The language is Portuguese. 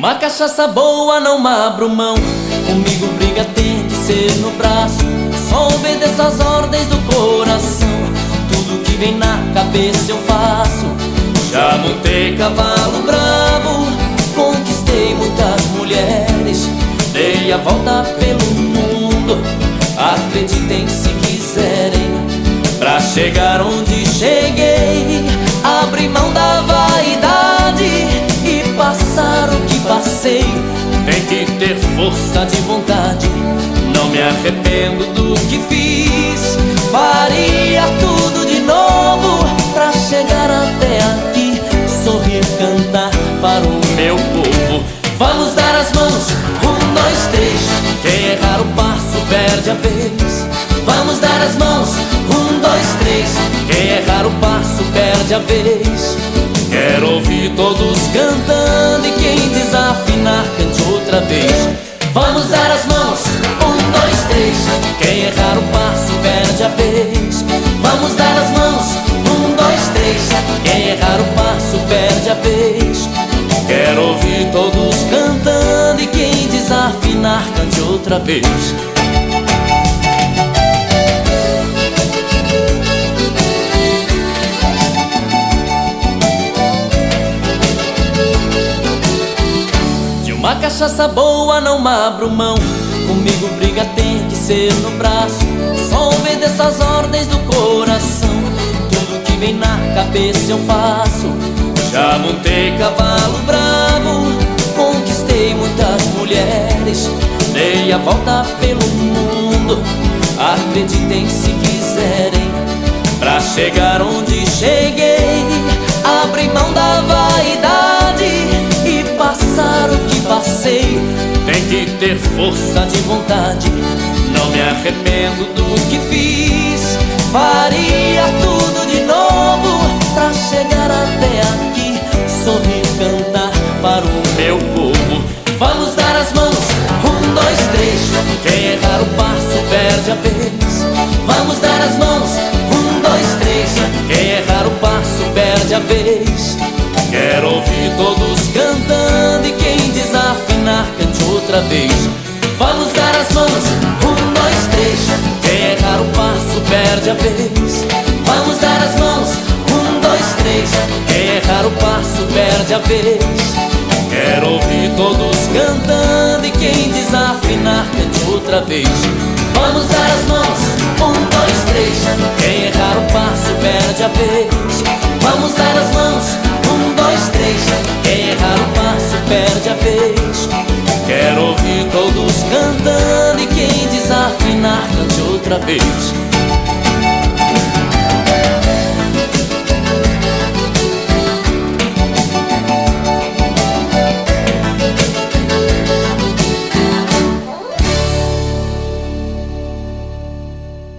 uma cachaça boa não abro mão. Comigo briga tem que ser no braço. Só obedeço as ordens do coração. Tudo que vem na cabeça eu faço. Já montei cavalo bravo. Conquistei muitas mulheres. Dei a volta pelo mundo. Acreditem se quiserem. Pra chegar onde passei. Tem que ter força de vontade. Não me arrependo do que fiz. Faria tudo de novo Pra chegar até aqui. Sorrir, cantar para o meu povo. Vamos dar as mãos, um, dois, três. Quem errar o passo perde a vez. Vamos dar as mãos, um, dois, três. Quem errar o passo perde a vez. Quero ouvir todos cantando desafinar cante outra vez. Vamos dar as mãos, um, dois, três. Quem errar o passo perde a vez. Vamos dar as mãos, um, dois, três. Quem errar o passo perde a vez. Quero ouvir todos cantando e quem desafinar cante outra vez. Cachaça boa não abro mão. Comigo briga tem que ser no braço. Só obedeço as ordens do coração. Tudo que vem na cabeça eu faço. Já montei cavalo bravo Conquistei muitas mulheres. Dei a volta pelo mundo Acreditem se quiserem. Pra chegar onde cheguei Que ter força de vontade. Não me arrependo do que fiz. Faria tudo de novo Pra chegar até aqui. Sorrir, cantar para o meu povo. Vamos dar as mãos, um, dois, três. Quem errar o passo perde a vez. Vamos dar as mãos, um, dois, três. Quem errar o passo perde a vez. Quero ouvir todos outra vez. Vamos dar as mãos, um, dois, três. Quem errar o passo perde a vez. Vamos dar as mãos, um, dois, três. Quem errar o passo perde a vez. Quero ouvir todos cantando e quem desafinar cante outra vez. Vamos dar as mãos, um, dois, três. Quem errar o passo perde a vez. Todos cantando E quem desafinar cante outra vez